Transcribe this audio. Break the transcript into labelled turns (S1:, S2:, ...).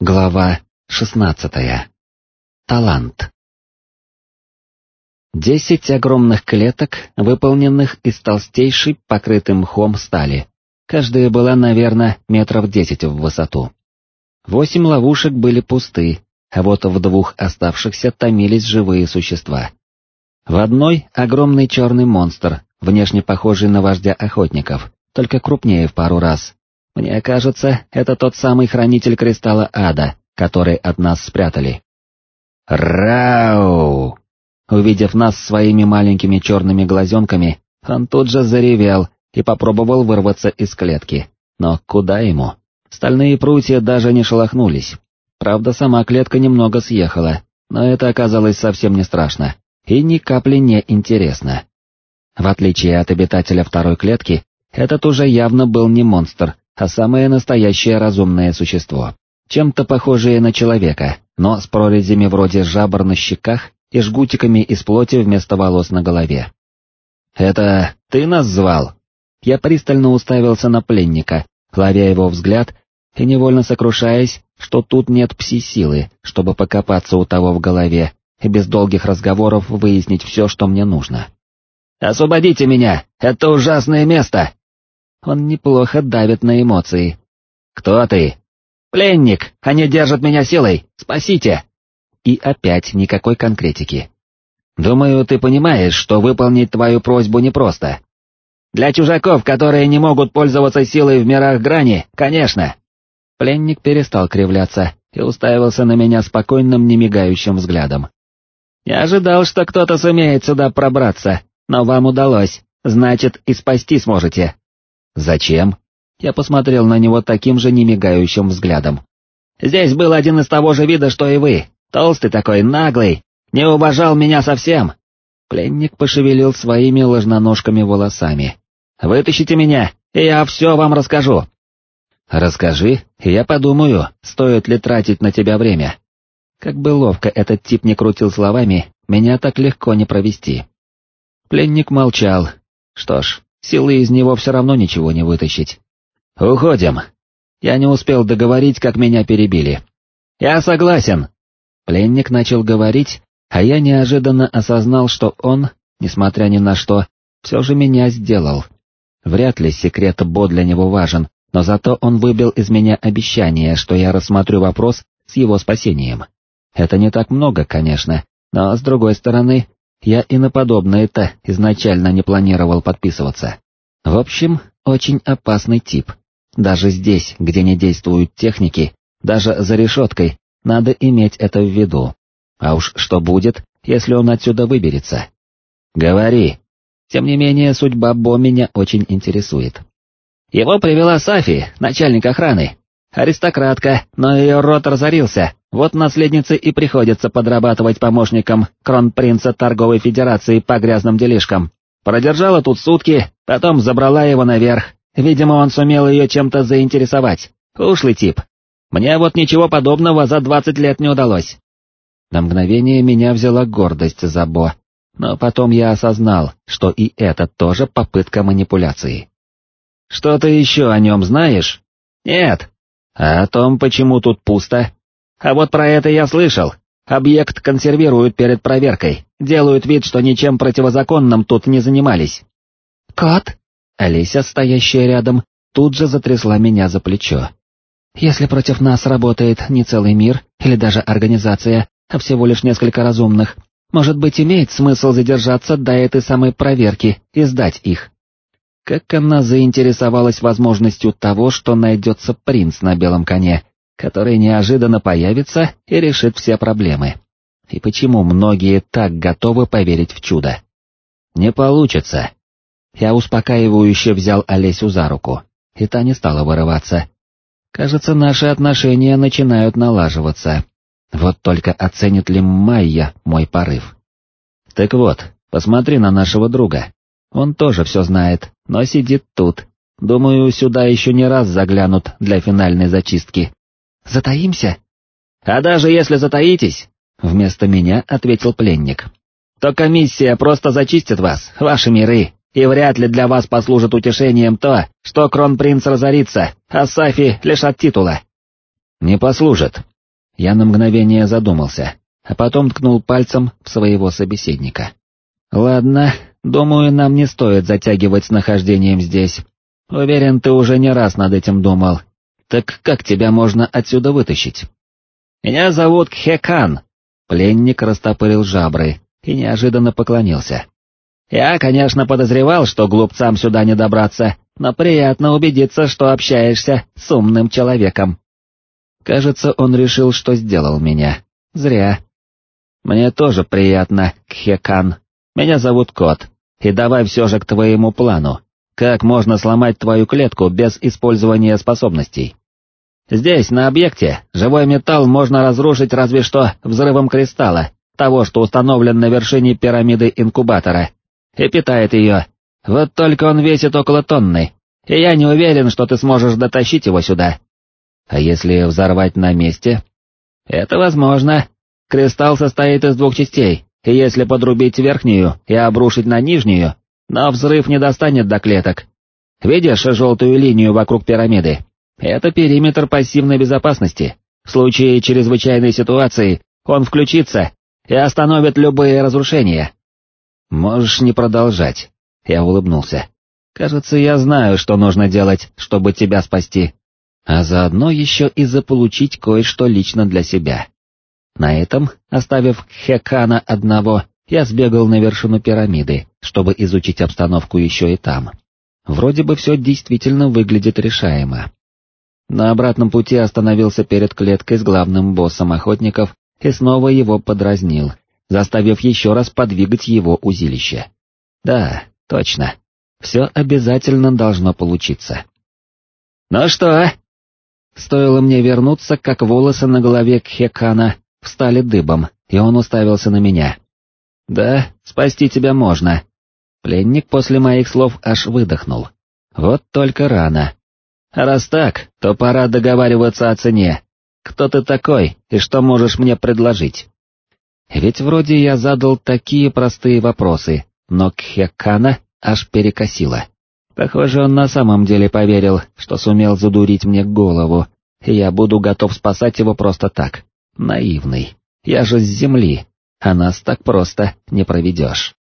S1: Глава шестнадцатая. Талант. Десять огромных клеток, выполненных из толстейшей, покрытой мхом стали. Каждая была, наверное, метров десять в высоту. Восемь ловушек были пусты, а вот в двух оставшихся томились живые существа. В одной — огромный черный монстр, внешне похожий на вождя охотников, только крупнее в пару раз, мне кажется, это тот самый хранитель кристалла ада, который от нас спрятали. Рау! Увидев нас своими маленькими черными глазенками, он тут же заревел и попробовал вырваться из клетки. Но куда ему? Стальные прутья даже не шелохнулись. Правда, сама клетка немного съехала, но это оказалось совсем не страшно и ни капли не интересно. В отличие от обитателя второй клетки, этот уже явно был не монстр, а самое настоящее разумное существо, чем-то похожее на человека, но с прорезями вроде жабр на щеках и жгутиками из плоти вместо волос на голове. «Это ты нас звал?» Я пристально уставился на пленника, ловя его взгляд и невольно сокрушаясь, что тут нет пси-силы, чтобы покопаться у того в голове и без долгих разговоров выяснить все, что мне нужно. «Освободите меня! Это ужасное место!» Он неплохо давит на эмоции. «Кто ты?» «Пленник! Они держат меня силой! Спасите!» И опять никакой конкретики. «Думаю, ты понимаешь, что выполнить твою просьбу непросто. Для чужаков, которые не могут пользоваться силой в мирах грани, конечно!» Пленник перестал кривляться и уставился на меня спокойным, немигающим взглядом. «Не ожидал, что кто-то сумеет сюда пробраться, но вам удалось, значит, и спасти сможете. «Зачем?» Я посмотрел на него таким же немигающим взглядом. «Здесь был один из того же вида, что и вы, толстый такой, наглый, не уважал меня совсем!» Пленник пошевелил своими ложноножками волосами. «Вытащите меня, и я все вам расскажу!» «Расскажи, я подумаю, стоит ли тратить на тебя время». Как бы ловко этот тип не крутил словами, меня так легко не провести. Пленник молчал. Что ж, Силы из него все равно ничего не вытащить. «Уходим!» Я не успел договорить, как меня перебили. «Я согласен!» Пленник начал говорить, а я неожиданно осознал, что он, несмотря ни на что, все же меня сделал. Вряд ли секрет Бо для него важен, но зато он выбил из меня обещание, что я рассмотрю вопрос с его спасением. Это не так много, конечно, но, с другой стороны, я и на подобное-то изначально не планировал подписываться. В общем, очень опасный тип. Даже здесь, где не действуют техники, даже за решеткой, надо иметь это в виду. А уж что будет, если он отсюда выберется? Говори. Тем не менее, судьба Бо меня очень интересует. Его привела Сафи, начальник охраны. Аристократка, но ее рот разорился, вот наследнице и приходится подрабатывать помощником кронпринца торговой федерации по грязным делишкам. Продержала тут сутки, потом забрала его наверх. Видимо, он сумел ее чем-то заинтересовать. Ушлый тип. Мне вот ничего подобного за двадцать лет не удалось. На мгновение меня взяла гордость за Бо, но потом я осознал, что и это тоже попытка манипуляции. «Что ты еще о нем знаешь?» «Нет». «А о том, почему тут пусто?» А вот про это я слышал. Объект консервируют перед проверкой, делают вид, что ничем противозаконным тут не занимались. «Кот?» Олеся, стоящая рядом, тут же затрясла меня за плечо. «Если против нас работает не целый мир или даже организация, а всего лишь несколько разумных, может быть, имеет смысл задержаться до этой самой проверки и сдать их?» Как она заинтересовалась возможностью того, что найдется принц на белом коне, который неожиданно появится и решит все проблемы. И почему многие так готовы поверить в чудо? Не получится. Я успокаивающе взял Олесю за руку, и та не стала вырываться. Кажется, наши отношения начинают налаживаться. Вот только оценит ли Майя мой порыв? Так вот, посмотри на нашего друга. Он тоже все знает, но сидит тут. Думаю, сюда еще не раз заглянут для финальной зачистки. Затаимся? А даже если затаитесь, вместо меня ответил пленник, то комиссия просто зачистит вас, ваши миры, и вряд ли для вас послужит утешением то, что кронпринц разорится, а Сафи лишат титула. «Не послужит». Я на мгновение задумался, а потом ткнул пальцем в своего собеседника. «Ладно, думаю, нам не стоит затягивать с нахождением здесь. Уверен, ты уже не раз над этим думал. Так как тебя можно отсюда вытащить?» «Меня зовут Кхекан», — пленник растопырил жабры и неожиданно поклонился. «Я, конечно, подозревал, что глупцам сюда не добраться, но приятно убедиться, что общаешься с умным человеком». Кажется, он решил, что сделал меня. Зря. Мне тоже приятно, Кхекан. Меня зовут Кот, и давай все же к твоему плану. Как можно сломать твою клетку без использования способностей? Здесь, на объекте, живой металл можно разрушить разве что взрывом кристалла, того, что установлен на вершине пирамиды инкубатора, и питает ее. Вот только он весит около тонны, и я не уверен, что ты сможешь дотащить его сюда. А если взорвать на месте? Это возможно. Кристалл состоит из двух частей, если подрубить верхнюю и обрушить на нижнюю, но взрыв не достанет до клеток. Видишь желтую линию вокруг пирамиды? Это периметр пассивной безопасности. В случае чрезвычайной ситуации он включится и остановит любые разрушения. Можешь не продолжать. Я улыбнулся. Кажется, я знаю, что нужно делать, чтобы тебя спасти. А заодно еще и заполучить кое-что лично для себя. На этом, оставив Хекана одного, я сбегал на вершину пирамиды, чтобы изучить обстановку еще и там. Вроде бы все действительно выглядит решаемо. На обратном пути остановился перед клеткой с главным боссом охотников и снова его подразнил, заставив еще раз подвигать его узилище. Да, точно. Все обязательно должно получиться. «Ну что?» Стоило мне вернуться, как волосы на голове Кхекана встали дыбом, и он уставился на меня. «Да, спасти тебя можно». Пленник после моих слов аж выдохнул. Вот только рано. А раз так, то пора договариваться о цене. Кто ты такой и что можешь мне предложить? Ведь вроде я задал такие простые вопросы, но Кхекана аж перекосило. Похоже, он на самом деле поверил, что сумел задурить мне голову, и я буду готов спасать его просто так. Наивный. Я же с земли, а нас так просто не проведешь.